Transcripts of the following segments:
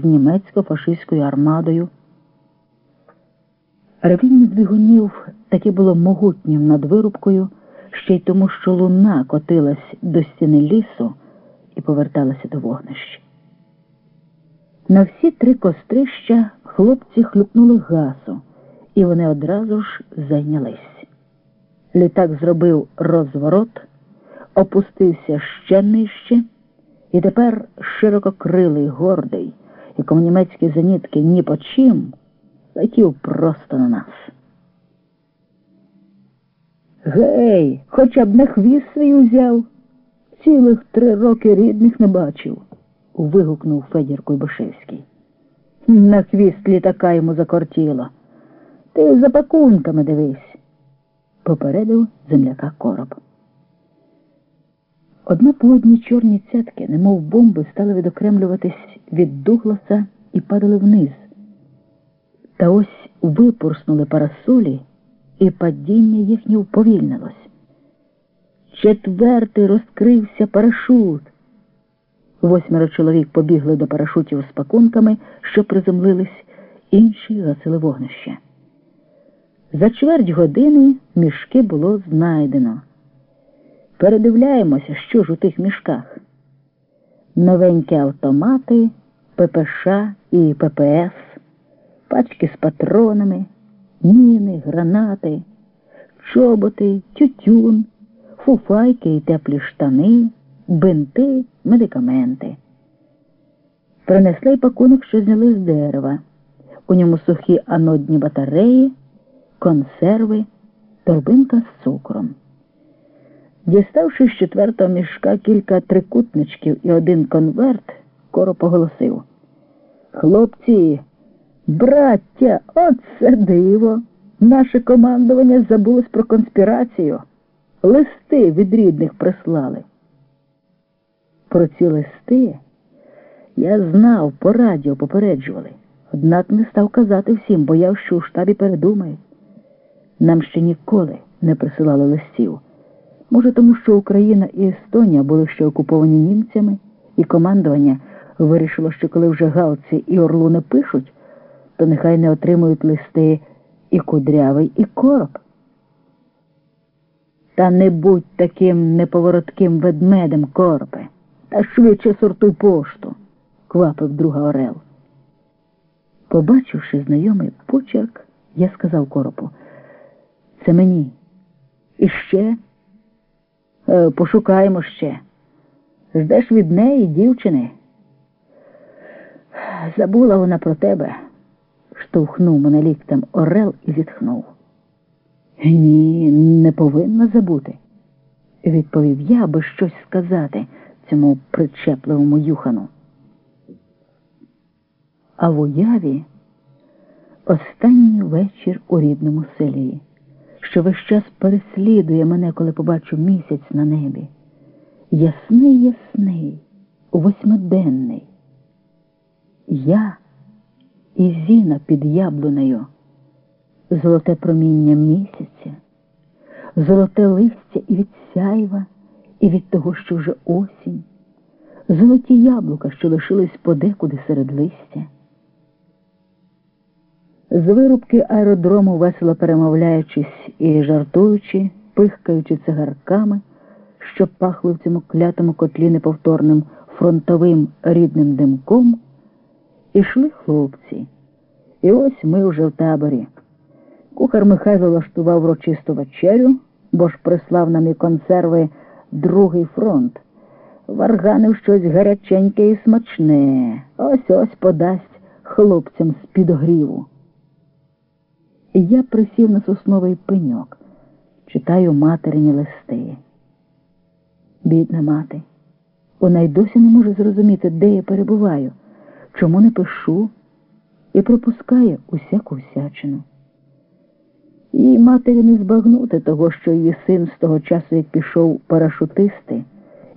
з німецько-фашистською армадою. Ревіння двигунів таки було могутнім над вирубкою, ще й тому, що луна котилась до стіни лісу і поверталася до вогнища. На всі три кострища хлопці хлюпнули газу, і вони одразу ж зайнялись. Літак зробив розворот, опустився ще нижче, і тепер ширококрилий, гордий, якому німецькі зенітки ні по чим, летів просто на нас. Гей, хоча б на хвіст свій узяв. Цілих три роки рідних не бачив, вигукнув Федір Куйбишевський. На хвіст літака йому закортіло. Ти за пакунками дивись, попередив земляка короб. Одна по одній чорні цятки, немов бомби, стали відокремлюватись від Дугласа і падали вниз. Та ось випорснули парасолі, і падіння їхнє уповільнилось. Четвертий розкрився парашут. Восьмеро чоловік побігли до парашутів з пакунками, що приземлились, інші гасили вогнище. За чверть години мішки було знайдено. Передивляємося, що ж у тих мішках. Новенькі автомати, ППШ і ППС, пачки з патронами, міни, гранати, чоботи, тютюн, фуфайки і теплі штани, бинти, медикаменти. Принесли пакунок, що зняли з дерева. У ньому сухі анодні батареї, консерви, торбинка з цукром. Діставши з четвертого мішка кілька трикутничків і один конверт, коро поголосив. Хлопці, браття, оце диво! Наше командування забулось про конспірацію. Листи від рідних прислали. Про ці листи я знав, по радіо попереджували, однак не став казати всім, бояв, що у штабі передумають. Нам ще ніколи не присилали листів. Може, тому що Україна і Естонія були ще окуповані німцями, і командування вирішило, що коли вже галці і орлу не пишуть, то нехай не отримують листи і кудрявий, і короб. Та не будь таким неповоротким ведмедем, коропе, та швидше сортуй пошту, квапив друга Орел. Побачивши знайомий почерк, я сказав коропу, це мені. І ще е, пошукаємо ще. Ждеш від неї, дівчини. Забула вона про тебе, штовхнув мене ліктем Орел і зітхнув. Ні, не повинна забути, відповів я, аби щось сказати цьому причепливому юхану. А в уяві останній вечір у рідному селі, що весь час переслідує мене, коли побачу місяць на небі. Ясний, ясний, восьмиденний. Я і Зіна під яблунею золоте проміння місяця, золоте листя і від сяйва, і від того, що вже осінь, золоті яблука, що лишились подекуди серед листя. З вирубки аеродрому, весело перемовляючись і жартуючи, пихкаючи цигарками, що пахли в цьому клятому котлі неповторним фронтовим рідним димком, ішли хлопці. І ось ми вже в таборі. Кухар Михайло влаштував урочисту вечерю, бо ж прислав нам і консерви другий фронт. Варганив щось гаряченьке і смачне. Ось ось подасть хлопцям з підогріву. Я присів на сосновий пеньок, читаю материні листи. Бідна мати, вона й досі не може зрозуміти, де я перебуваю, чому не пишу і пропускає усяку всячину. Їй матері не збагнути того, що її син з того часу, як пішов парашутисти,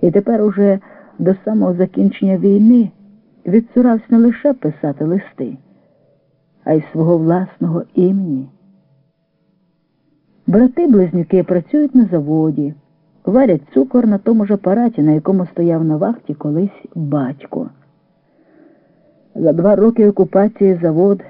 і тепер уже до самого закінчення війни відсурався не лише писати листи, а й свого власного імені. Брати-близнюки працюють на заводі, варять цукор на тому ж апараті, на якому стояв на вахті колись батько. За два роки окупації завод